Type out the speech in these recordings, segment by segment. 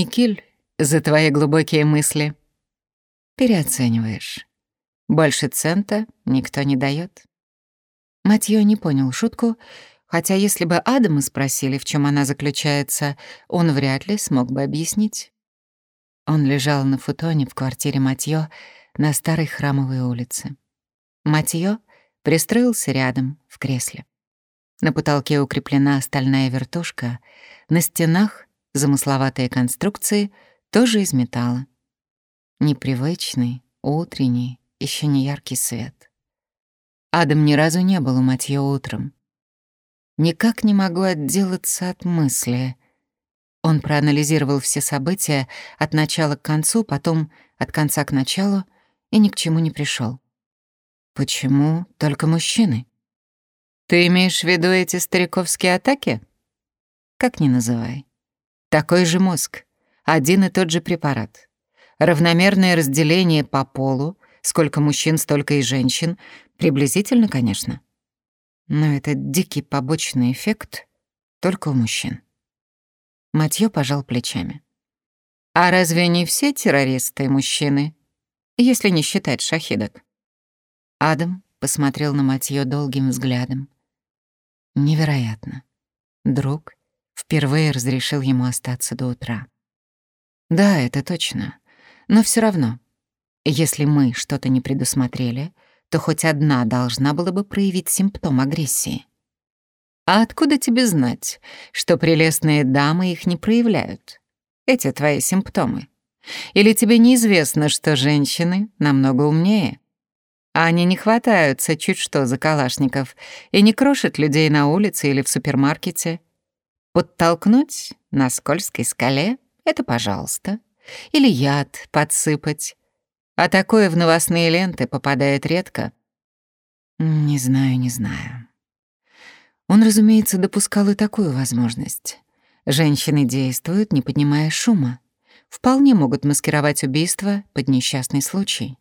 никель за твои глубокие мысли. Переоцениваешь. Больше цента никто не дает. Матьё не понял шутку, хотя если бы Адама спросили, в чем она заключается, он вряд ли смог бы объяснить. Он лежал на футоне в квартире Матьё на старой храмовой улице. Матьё пристроился рядом, в кресле. На потолке укреплена стальная вертушка, на стенах замысловатые конструкции тоже из металла. Непривычный, утренний, еще не яркий свет. Адам ни разу не был у Матьё утром. Никак не могу отделаться от мысли. Он проанализировал все события от начала к концу, потом от конца к началу и ни к чему не пришел. Почему только мужчины? Ты имеешь в виду эти стариковские атаки? Как ни называй. Такой же мозг, один и тот же препарат. Равномерное разделение по полу, сколько мужчин, столько и женщин, приблизительно, конечно. Но это дикий побочный эффект только у мужчин. Матьё пожал плечами. А разве не все террористы мужчины, если не считать шахидок? Адам посмотрел на Матьё долгим взглядом. Невероятно. Друг впервые разрешил ему остаться до утра. Да, это точно. Но все равно, если мы что-то не предусмотрели, то хоть одна должна была бы проявить симптом агрессии. А откуда тебе знать, что прелестные дамы их не проявляют? Эти твои симптомы. Или тебе неизвестно, что женщины намного умнее? Они не хватаются чуть что за калашников и не крошат людей на улице или в супермаркете. Подтолкнуть на скользкой скале — это пожалуйста. Или яд подсыпать. А такое в новостные ленты попадает редко. Не знаю, не знаю. Он, разумеется, допускал и такую возможность. Женщины действуют, не поднимая шума. Вполне могут маскировать убийство под несчастный случай.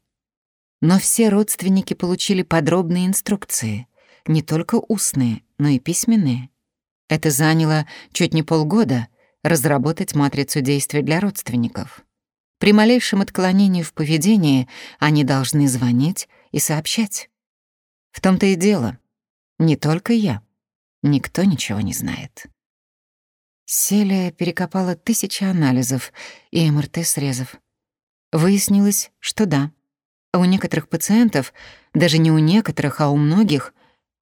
Но все родственники получили подробные инструкции, не только устные, но и письменные. Это заняло чуть не полгода разработать матрицу действий для родственников. При малейшем отклонении в поведении они должны звонить и сообщать. В том-то и дело. Не только я. Никто ничего не знает. Селия перекопала тысячи анализов и МРТ-срезов. Выяснилось, что да, у некоторых пациентов, даже не у некоторых, а у многих,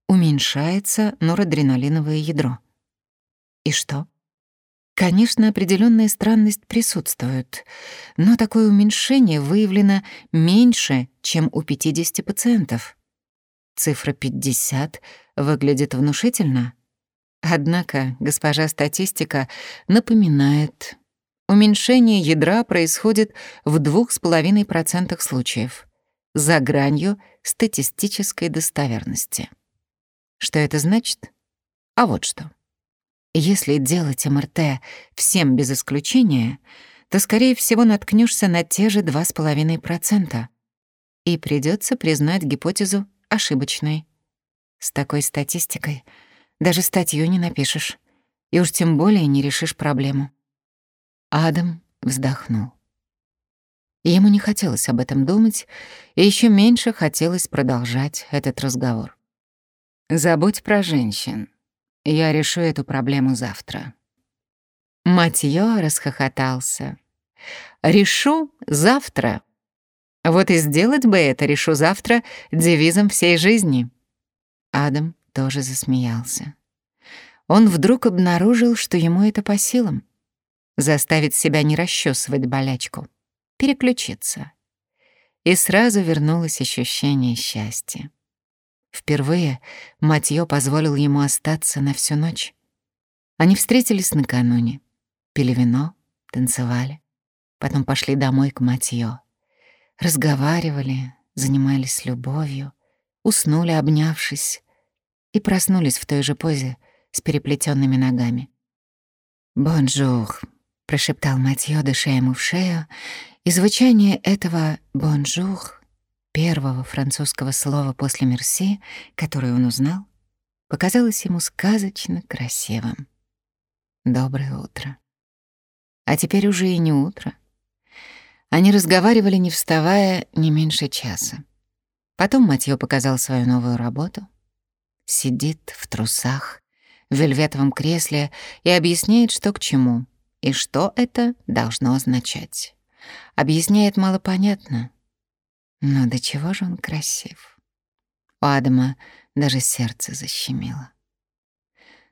уменьшается норадреналиновое ядро. И что? Конечно, определенная странность присутствует, но такое уменьшение выявлено меньше, чем у 50 пациентов. Цифра 50 выглядит внушительно. Однако госпожа статистика напоминает, уменьшение ядра происходит в 2,5% случаев за гранью статистической достоверности. Что это значит? А вот что. Если делать МРТ всем без исключения, то, скорее всего, наткнешься на те же 2,5%. И придется признать гипотезу ошибочной. С такой статистикой даже статью не напишешь, и уж тем более не решишь проблему. Адам вздохнул. Ему не хотелось об этом думать, и еще меньше хотелось продолжать этот разговор. «Забудь про женщин. Я решу эту проблему завтра». Матьё расхохотался. «Решу завтра. Вот и сделать бы это «решу завтра» девизом всей жизни». Адам тоже засмеялся. Он вдруг обнаружил, что ему это по силам. Заставить себя не расчесывать болячку переключиться. И сразу вернулось ощущение счастья. Впервые Матьё позволил ему остаться на всю ночь. Они встретились накануне, пили вино, танцевали, потом пошли домой к Матьё. Разговаривали, занимались любовью, уснули, обнявшись, и проснулись в той же позе с переплетенными ногами. «Бонжур», — прошептал Матьё, дыша ему в шею, и звучание этого «бонжур», первого французского слова после «мерси», которое он узнал, показалось ему сказочно красивым. «Доброе утро». А теперь уже и не утро. Они разговаривали, не вставая, не меньше часа. Потом Матьё показал свою новую работу. Сидит в трусах, в вельветовом кресле и объясняет, что к чему и что это должно означать. Объясняет малопонятно, но до чего же он красив. У Адама даже сердце защемило.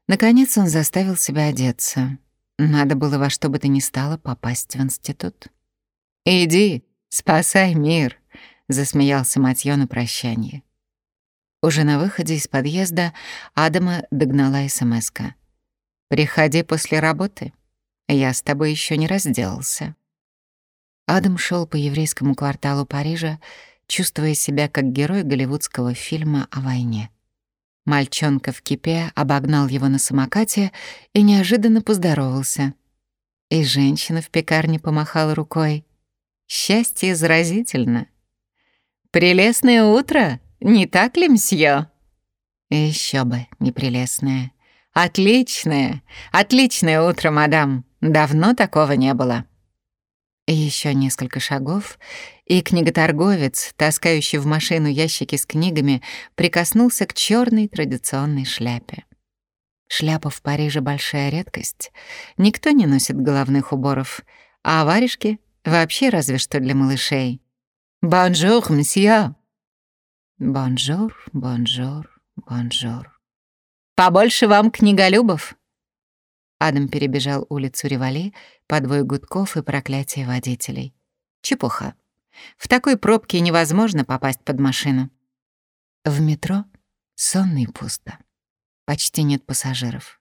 Наконец он заставил себя одеться. Надо было во что бы то ни стало попасть в институт. «Иди, спасай мир», — засмеялся Матьё на прощание. Уже на выходе из подъезда Адама догнала смс -ка. «Приходи после работы. Я с тобой еще не разделался». Адам шел по еврейскому кварталу Парижа, чувствуя себя как герой голливудского фильма о войне. Мальчонка в кипе обогнал его на самокате и неожиданно поздоровался. И женщина в пекарне помахала рукой. Счастье заразительно. «Прелестное утро, не так ли, мсье?» Еще бы, непрелестное. «Отличное, отличное утро, мадам. Давно такого не было». Еще несколько шагов, и книготорговец, таскающий в машину ящики с книгами, прикоснулся к черной традиционной шляпе. Шляпа в Париже — большая редкость. Никто не носит головных уборов, а варежки Вообще разве что для малышей. «Бонжур, мсье!» «Бонжур, бонжур, бонжур». «Побольше вам книголюбов!» Адам перебежал улицу Риволи, под вой гудков и проклятия водителей. Чепуха. В такой пробке невозможно попасть под машину. В метро сонно и пусто. Почти нет пассажиров.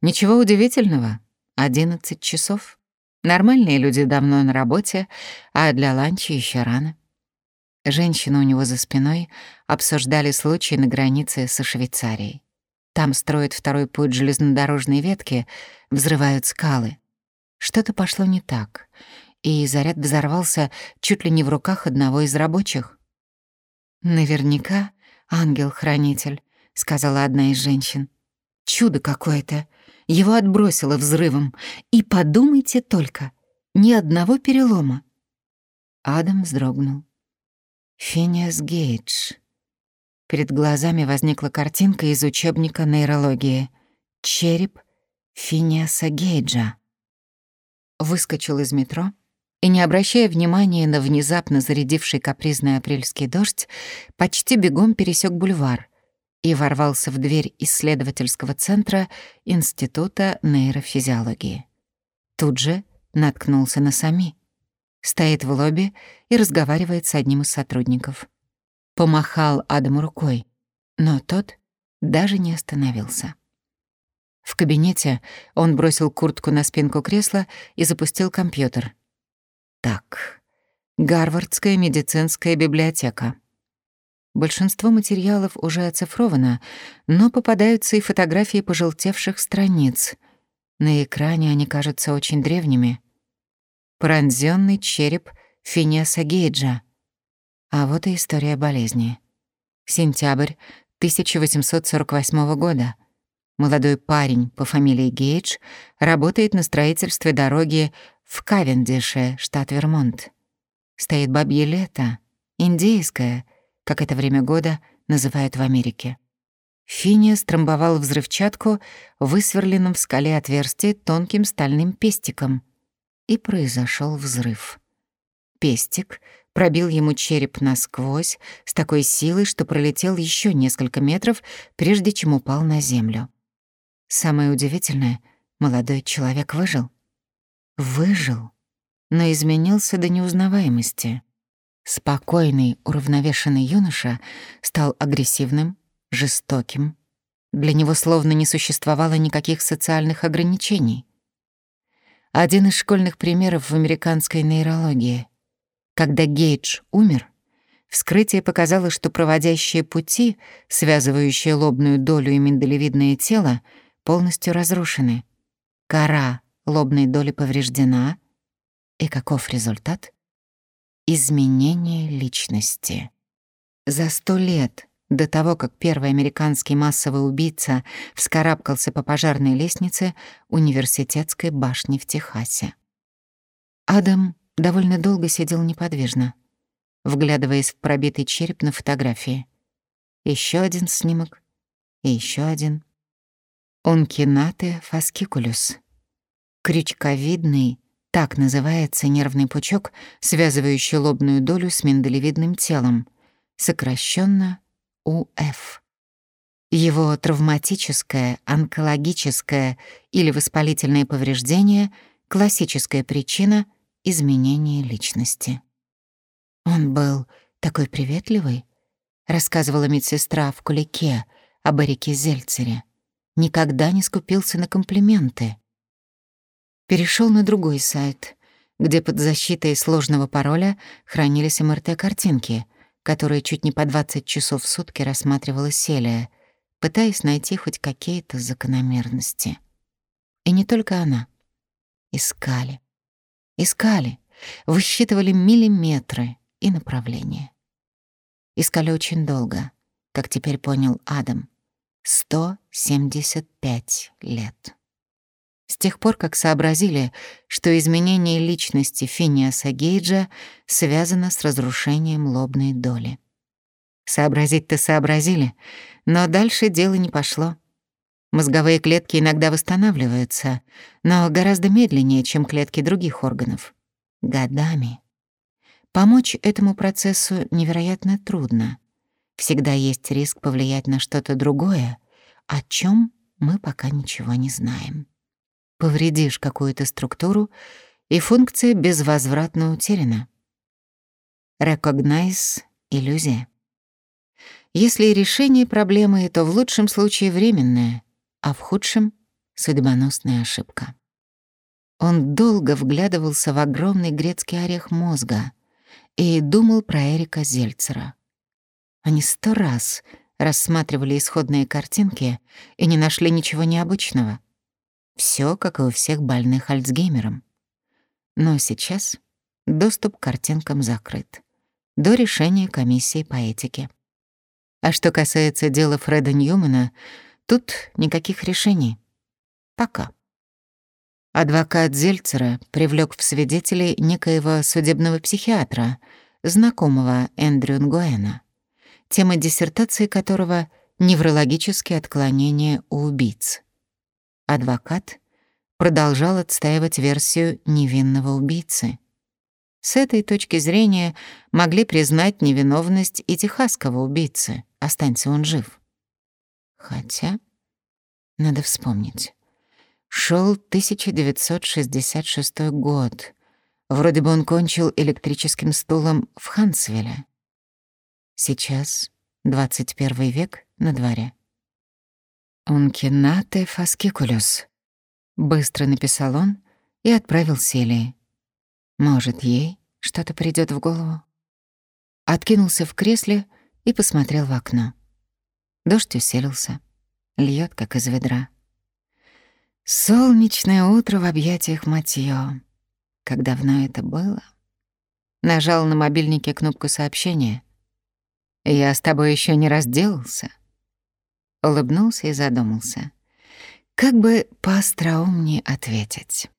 Ничего удивительного. Одиннадцать часов. Нормальные люди давно на работе, а для ланча еще рано. Женщины у него за спиной обсуждали случай на границе со Швейцарией. Там строят второй путь железнодорожной ветки, взрывают скалы. Что-то пошло не так, и заряд взорвался чуть ли не в руках одного из рабочих. «Наверняка ангел-хранитель», — сказала одна из женщин. «Чудо какое-то. Его отбросило взрывом. И подумайте только, ни одного перелома. Адам вздрогнул. Финиас Гейдж. Перед глазами возникла картинка из учебника нейрологии. Череп Финиаса Гейджа. Выскочил из метро и, не обращая внимания на внезапно зарядивший капризный апрельский дождь, почти бегом пересек бульвар — и ворвался в дверь исследовательского центра Института нейрофизиологии. Тут же наткнулся на Сами. Стоит в лобби и разговаривает с одним из сотрудников. Помахал Адаму рукой, но тот даже не остановился. В кабинете он бросил куртку на спинку кресла и запустил компьютер. Так, Гарвардская медицинская библиотека. Большинство материалов уже оцифровано, но попадаются и фотографии пожелтевших страниц. На экране они кажутся очень древними. Пронзённый череп Финеса Гейджа. А вот и история болезни. Сентябрь 1848 года. Молодой парень по фамилии Гейдж работает на строительстве дороги в Кавендише, штат Вермонт. Стоит бабье лето, индейское — как это время года называют в Америке. Финия трамбовал взрывчатку высверленным в скале отверстие тонким стальным пестиком. И произошел взрыв. Пестик пробил ему череп насквозь с такой силой, что пролетел еще несколько метров, прежде чем упал на землю. Самое удивительное — молодой человек выжил. Выжил, но изменился до неузнаваемости. Спокойный, уравновешенный юноша стал агрессивным, жестоким. Для него словно не существовало никаких социальных ограничений. Один из школьных примеров в американской нейрологии. Когда Гейдж умер, вскрытие показало, что проводящие пути, связывающие лобную долю и миндалевидное тело, полностью разрушены. Кора лобной доли повреждена. И каков результат? Изменение личности. За сто лет до того, как первый американский массовый убийца вскарабкался по пожарной лестнице университетской башни в Техасе. Адам довольно долго сидел неподвижно, вглядываясь в пробитый череп на фотографии. Еще один снимок и еще один. Онкинате фаскикулюс. Крючковидный, так называется нервный пучок, связывающий лобную долю с миндалевидным телом, сокращенно УФ. Его травматическое, онкологическое или воспалительное повреждение — классическая причина изменения личности. Он был такой приветливый, рассказывала медсестра в Кулике об Эрике Зельцере. Никогда не скупился на комплименты. Перешел на другой сайт, где под защитой сложного пароля хранились МРТ-картинки, которые чуть не по 20 часов в сутки рассматривала Селия, пытаясь найти хоть какие-то закономерности. И не только она. Искали. Искали. Высчитывали миллиметры и направления. Искали очень долго, как теперь понял Адам. 175 лет. С тех пор, как сообразили, что изменение личности Финиаса Гейджа связано с разрушением лобной доли. Сообразить-то сообразили, но дальше дело не пошло. Мозговые клетки иногда восстанавливаются, но гораздо медленнее, чем клетки других органов. Годами. Помочь этому процессу невероятно трудно. Всегда есть риск повлиять на что-то другое, о чем мы пока ничего не знаем. Повредишь какую-то структуру, и функция безвозвратно утеряна. Recognize — иллюзия. Если решение проблемы, то в лучшем случае временное, а в худшем — судьбоносная ошибка. Он долго вглядывался в огромный грецкий орех мозга и думал про Эрика Зельцера. Они сто раз рассматривали исходные картинки и не нашли ничего необычного. Все, как и у всех больных Альцгеймером. Но сейчас доступ к картинкам закрыт. До решения комиссии по этике. А что касается дела Фреда Ньюмана, тут никаких решений. Пока. Адвокат Зельцера привлек в свидетелей некоего судебного психиатра, знакомого Эндрю Нгуэна, тема диссертации которого — неврологические отклонения у убийц. Адвокат продолжал отстаивать версию невинного убийцы — с этой точки зрения могли признать невиновность и техасского убийцы, останься он жив. Хотя, надо вспомнить, шел 1966 год. Вроде бы он кончил электрическим стулом в Хансвилле. Сейчас 21 век на дворе. «Ункинате фаскикулюс», — быстро написал он и отправил Селии. Может, ей что-то придёт в голову? Откинулся в кресле и посмотрел в окно. Дождь усилился, льёт, как из ведра. Солнечное утро в объятиях Матьё. Как давно это было? Нажал на мобильнике кнопку сообщения. «Я с тобой ещё не разделался». Улыбнулся и задумался. Как бы поостроумнее ответить.